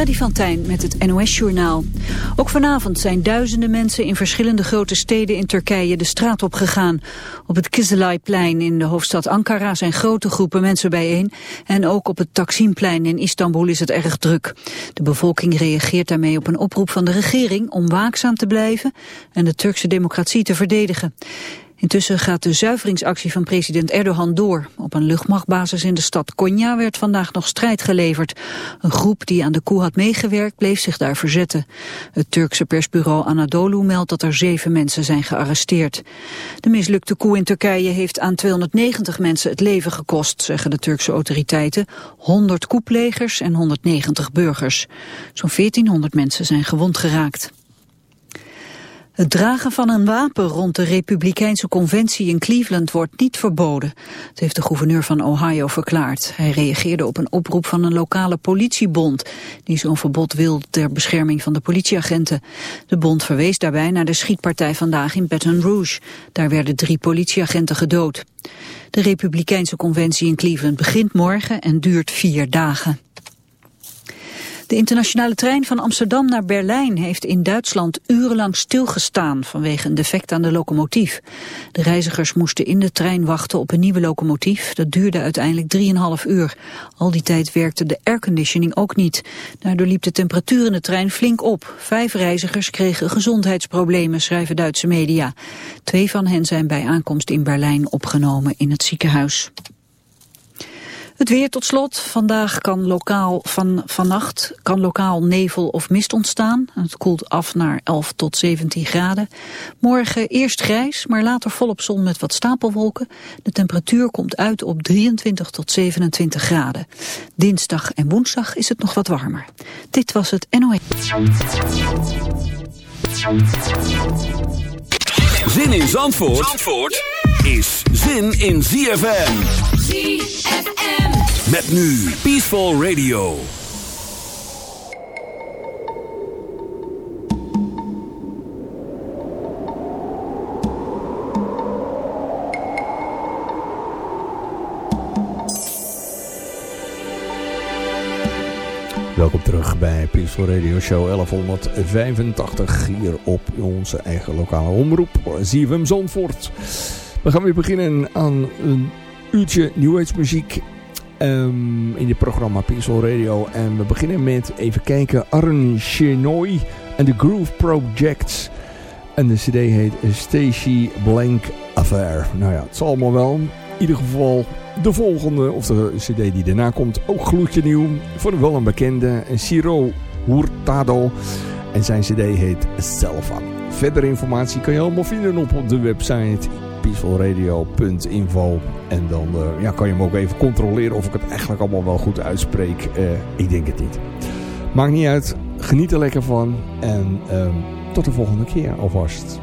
Freddy van Tijn met het NOS-journaal. Ook vanavond zijn duizenden mensen in verschillende grote steden in Turkije de straat op gegaan. Op het Kizilay-plein in de hoofdstad Ankara zijn grote groepen mensen bijeen. En ook op het Taksimplein in Istanbul is het erg druk. De bevolking reageert daarmee op een oproep van de regering om waakzaam te blijven en de Turkse democratie te verdedigen. Intussen gaat de zuiveringsactie van president Erdogan door. Op een luchtmachtbasis in de stad Konya werd vandaag nog strijd geleverd. Een groep die aan de coup had meegewerkt bleef zich daar verzetten. Het Turkse persbureau Anadolu meldt dat er zeven mensen zijn gearresteerd. De mislukte coup in Turkije heeft aan 290 mensen het leven gekost, zeggen de Turkse autoriteiten. 100 koeplegers en 190 burgers. Zo'n 1400 mensen zijn gewond geraakt. Het dragen van een wapen rond de Republikeinse conventie in Cleveland wordt niet verboden. Dat heeft de gouverneur van Ohio verklaard. Hij reageerde op een oproep van een lokale politiebond... die zo'n verbod wil ter bescherming van de politieagenten. De bond verwees daarbij naar de schietpartij vandaag in Baton Rouge. Daar werden drie politieagenten gedood. De Republikeinse conventie in Cleveland begint morgen en duurt vier dagen. De internationale trein van Amsterdam naar Berlijn heeft in Duitsland urenlang stilgestaan vanwege een defect aan de locomotief. De reizigers moesten in de trein wachten op een nieuwe locomotief. Dat duurde uiteindelijk 3,5 uur. Al die tijd werkte de airconditioning ook niet. Daardoor liep de temperatuur in de trein flink op. Vijf reizigers kregen gezondheidsproblemen, schrijven Duitse media. Twee van hen zijn bij aankomst in Berlijn opgenomen in het ziekenhuis. Het weer tot slot. Vandaag kan lokaal van, vannacht kan lokaal nevel of mist ontstaan. Het koelt af naar 11 tot 17 graden. Morgen eerst grijs, maar later volop zon met wat stapelwolken. De temperatuur komt uit op 23 tot 27 graden. Dinsdag en woensdag is het nog wat warmer. Dit was het NOE. Zin in Zandvoort, Zandvoort is zin in ZFM. ZFM. Met nu Peaceful Radio. Welkom terug bij Peaceful Radio Show 1185 hier op onze eigen lokale omroep ZFM Zandvoort. We gaan weer beginnen aan een uurtje New Age muziek um, in het programma Peaceful Radio. En we beginnen met, even kijken, Arn Chenoy en de Groove Projects. En de cd heet Stacy Blank Affair. Nou ja, het zal allemaal wel. In ieder geval de volgende, of de cd die daarna komt, ook gloedje nieuw. Voor wel een bekende, Ciro Hurtado. En zijn cd heet Selva. Verdere informatie kan je allemaal vinden op de website peacefulradio.info. En dan uh, ja, kan je hem ook even controleren of ik het eigenlijk allemaal wel goed uitspreek. Uh, ik denk het niet. Maakt niet uit. Geniet er lekker van. En uh, tot de volgende keer alvast.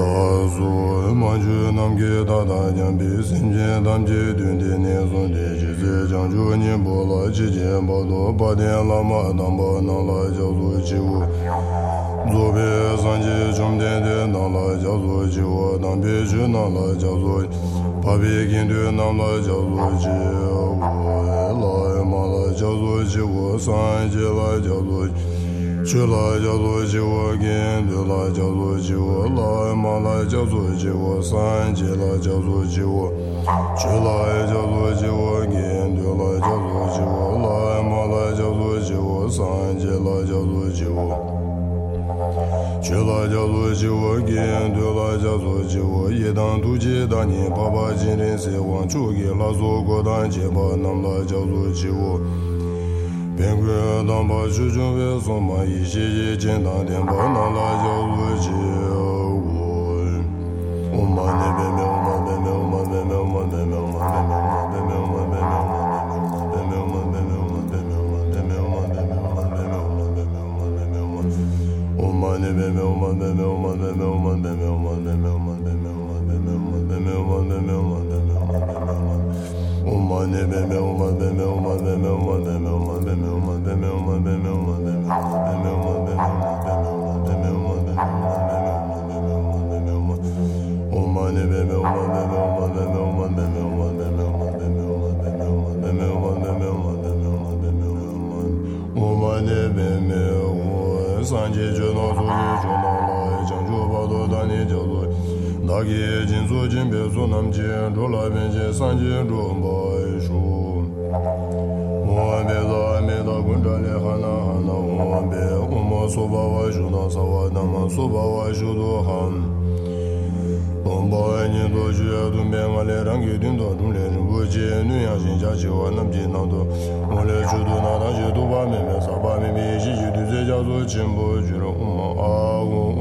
다조 마주 남게 다다 잠비 심제 담제 듄데네 존데 제제 장주니 보라 지제 보도 바데 라마 담보 나라 조조 지우 조베 산제 좀데데 나라 조조 지우 담베 주 나라 조조 바베 긴데 나라 조조 지우 라마 조조 지우 산제 라 조조 chu la ja lu ji wo gen du la ja lu ji wo la ma la ja lu ji wo san ji la ja lu ji wo chu la ja lu ji wo gen du la ja lu ji wo la ma la ja lu ji wo san ji la ja lu ji wo Che la ja lu ji wo gen de la ja lu ji wo ye dan du ji da ni ba ba jin ren se wan chu ge la zo go dan je ba nam la ja lu ji wo Pengwe dāmbā shūchūng wē sōma yīshī yī jīndā dēmbā nālā yā wē jī wō Oma nē bē mē oma bē mē oma bē mē oma bē mē oma bē mē oma bē mē oma bē mē oma bē mē oma bē mē oma bē mē oma bē mē oma bē mē oma bē mē oma bē mē oma bē mē oma bē mē oma bē mē oma Oma nē bē mē oma bē mē oma bē mē oma bē mē oma bē mē oma bē mē oma bē mē oma bē mē oma Oh my dāgī jīnsū jīmbē sū nām jīn rū lā bēn jīn sāng jīn rū mbā yī shū mō bē dā mē dā guñ chā lē khā nā hā nā wā bē wā mā sū bā wā shū nā sā wā dā mā sū bā wā shū dō hā dōng bā yī nī dō shū yā dōng bē ngā lē rāng kī dōng dā dōng lē rīng bō jī nū yā shīn chā chī wā nām jī nā dō mō lē shū dō nā dā shī dō bā mē mē sā bā mē mē shī jī dū zē chā dō chīn bō jū rā wā mā ā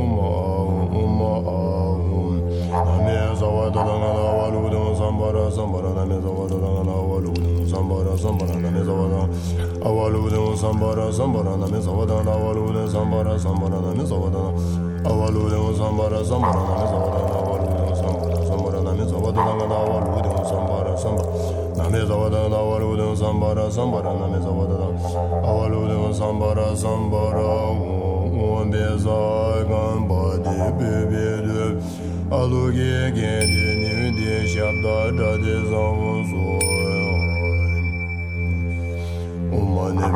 sambara sambara dane zavada dana avalu dana sambara sambara dane zavada avalu dana sambara sambara dane zavada avalu dana sambara sambara dane zavada avalu dana sambara sambara dane zavada avalu dana sambara sambara dane zavada dana avalu dana sambara sambara dane zavada dana avalu dana sambara sambara dane zavada avalu dana sambara sambara on bezai gan badi bebe de aluge gedi Andeuter die Sonne so Oh meine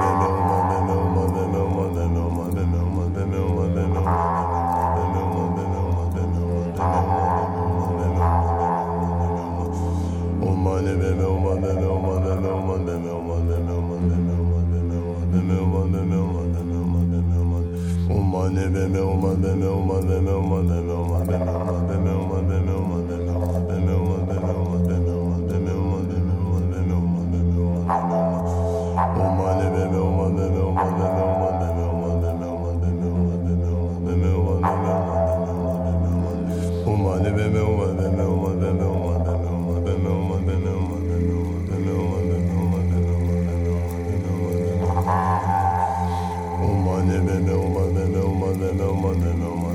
Oh, my name, no money, no money.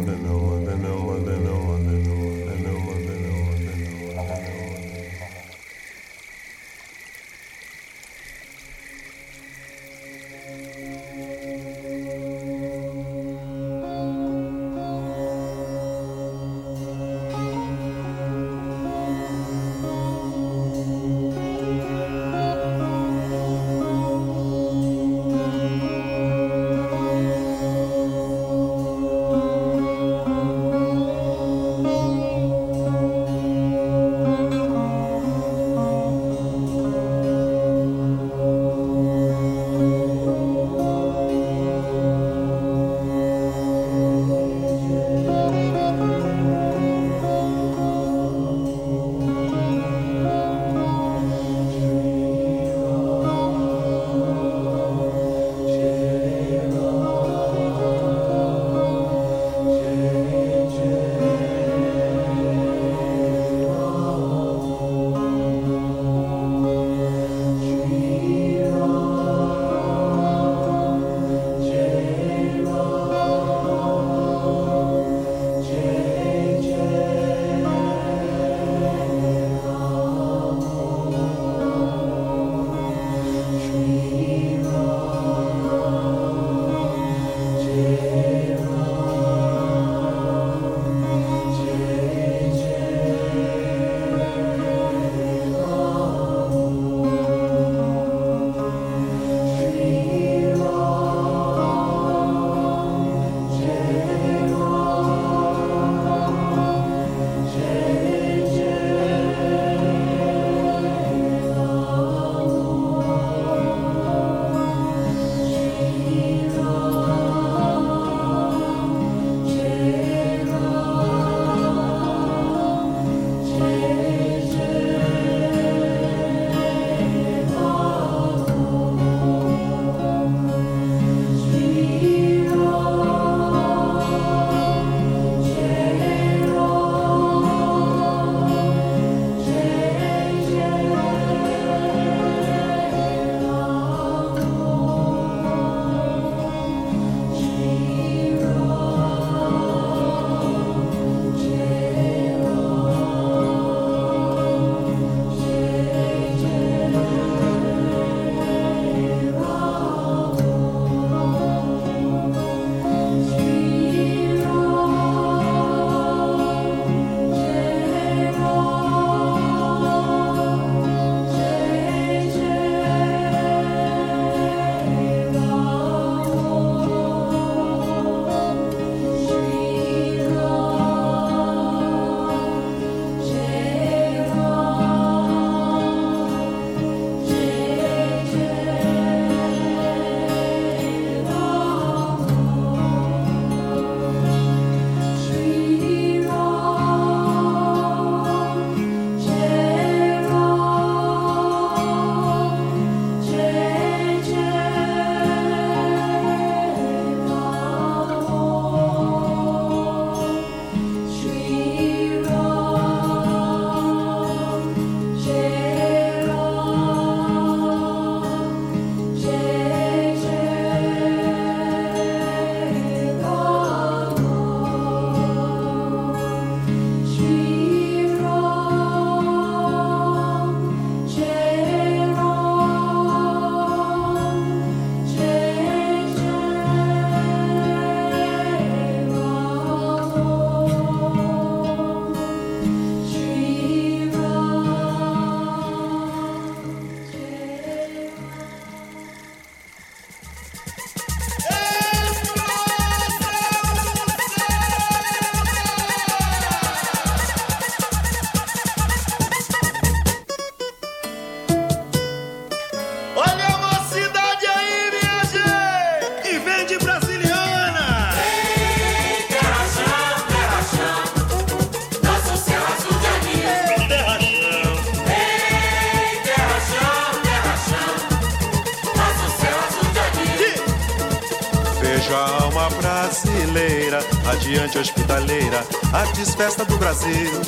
Brasil.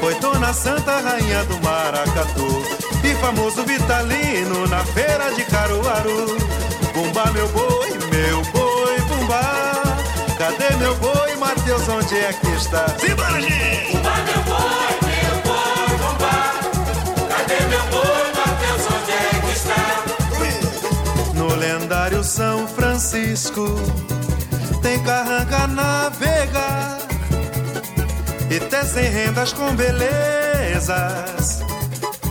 Foi Dona Santa, rainha do Maracatu, e famoso Vitalino na feira de Caruaru. Bumba meu boi, meu boi, bumba. Cadê meu boi, Mateus, onde é que está? Simbora, gente! Bumba meu boi, meu boi, bumba. Cadê meu boi, Mateus, onde é que está? No lendário São Francisco, tem carranca navegar. E tecem rendas com belezas.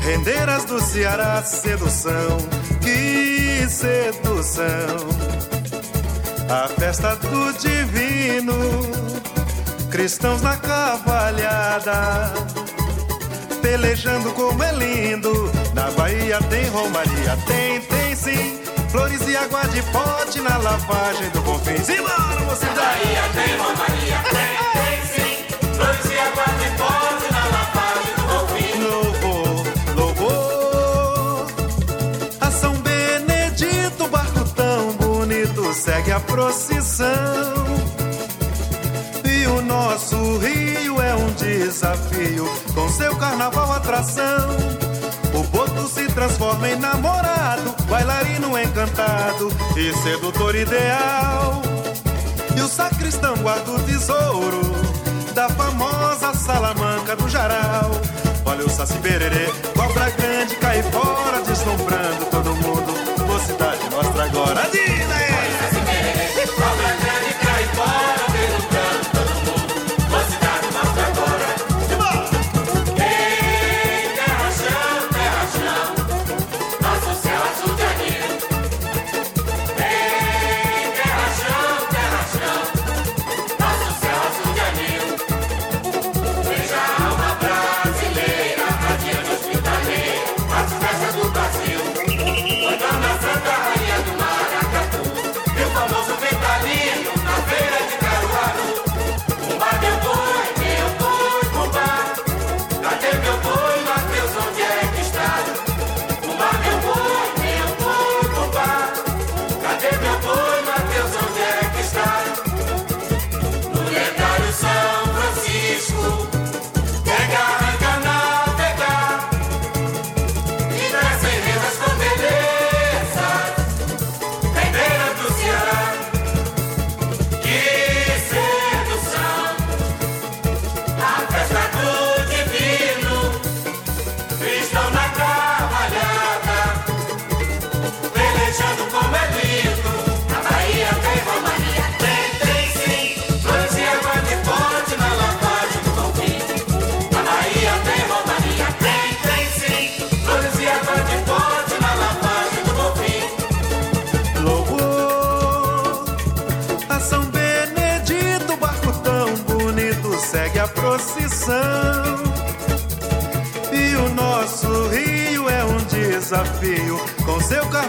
Rendeiras do Ceará, sedução, que sedução. A festa do divino, cristãos na cavalhada, pelejando como é lindo. Na Bahia tem romaria, tem, tem sim. Flores e água de pote na lavagem do Bonfim. Simbora, você Na Bahia tem romaria, tem, tem sim. Segue a procissão. E o nosso rio é um desafio, com seu carnaval atração. O boto se transforma em namorado, bailarino encantado e sedutor ideal. E o sacristão guarda o tesouro da famosa salamanca do Jaral. Olha o Saci Pererê, cobra grande cai fora, deslumbrando todo mundo. Mocidade mostra agora. Dina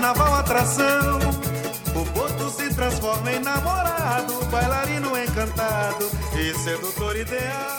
carnaval atração. O boto se transforma em namorado, bailarino encantado e sedutor ideal.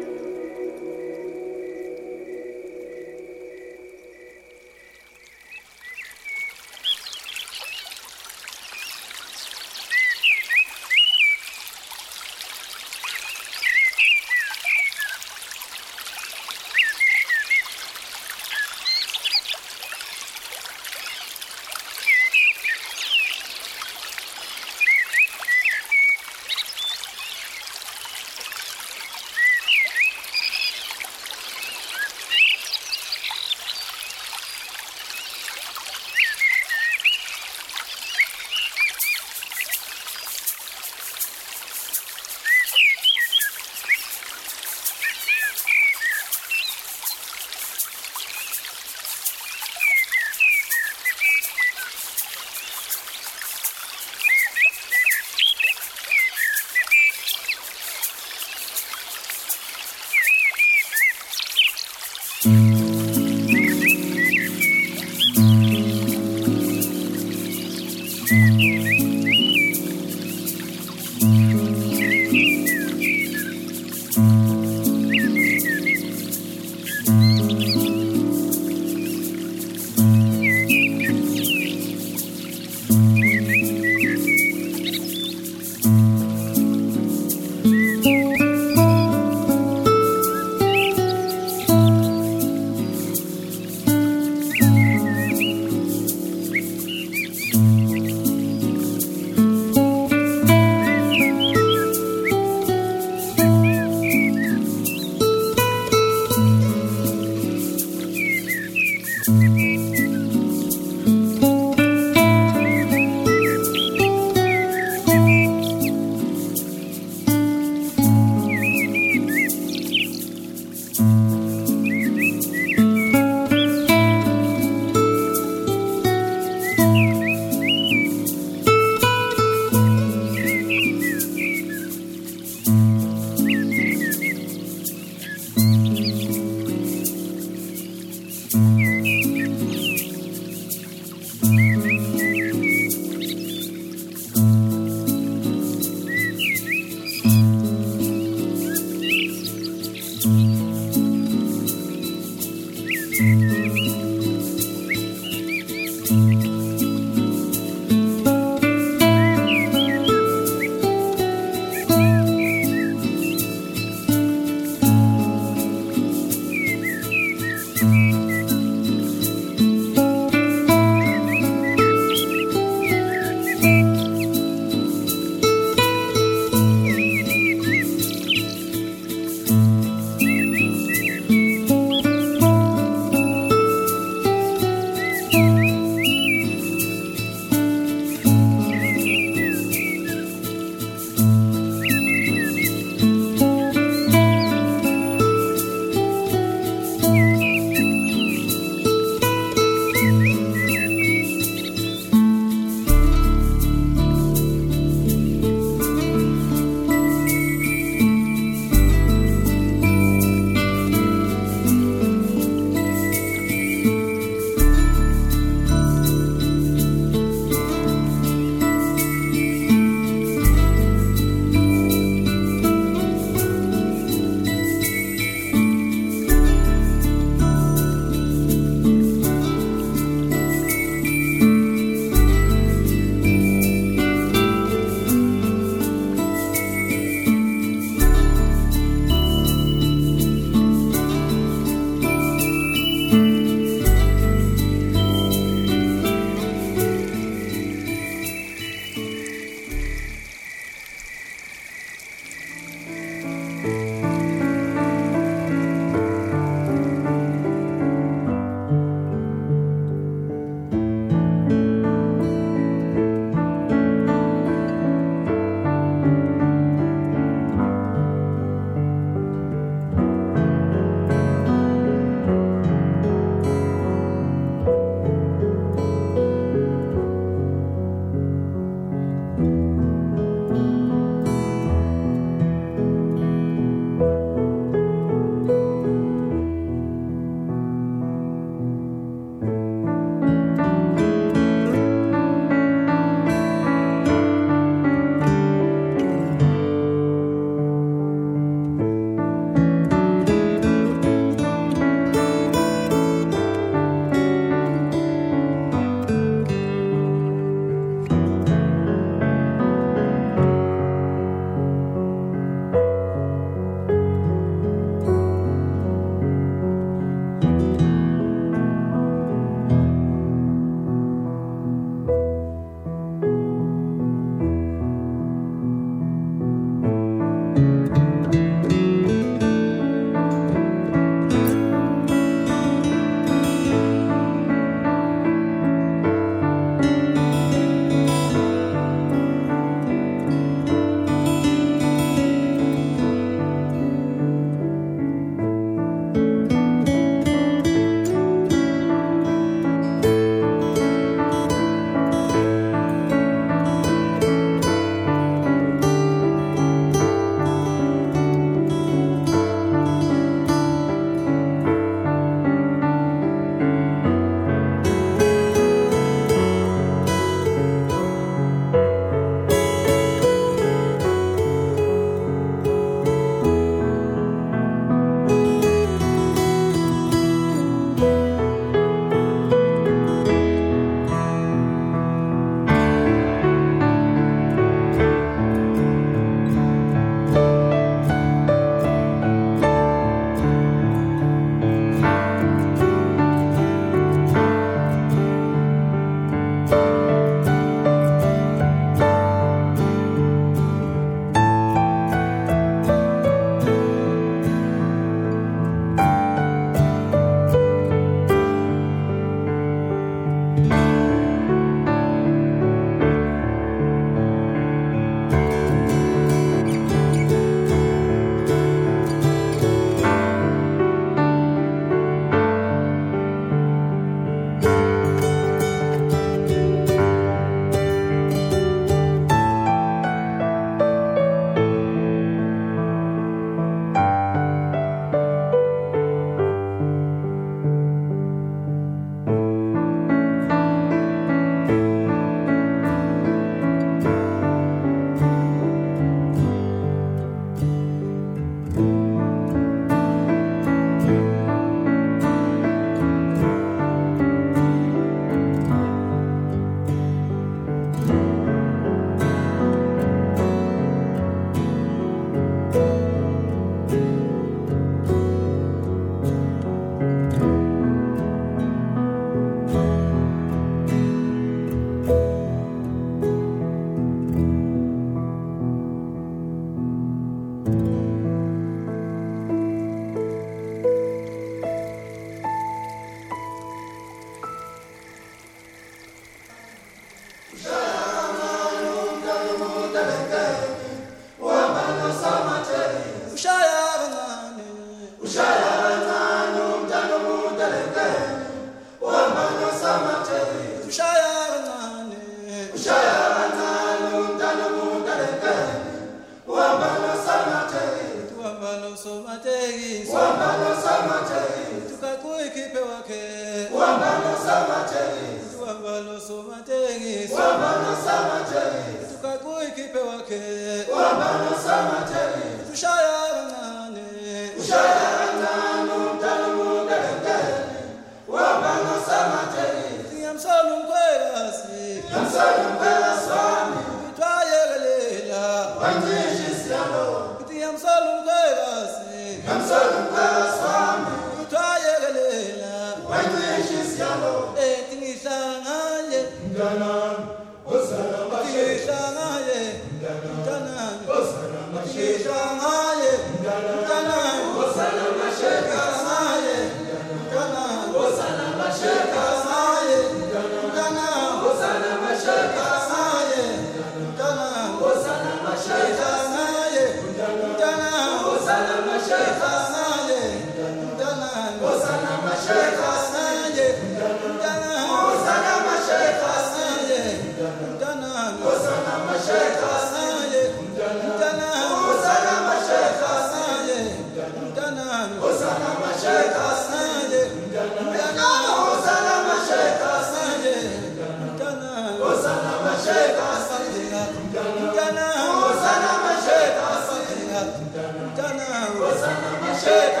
Sama Masheta.